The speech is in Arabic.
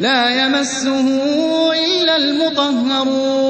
لَّا يَمَسُّهُ إِلَّا الْمُطَهَّرُونَ.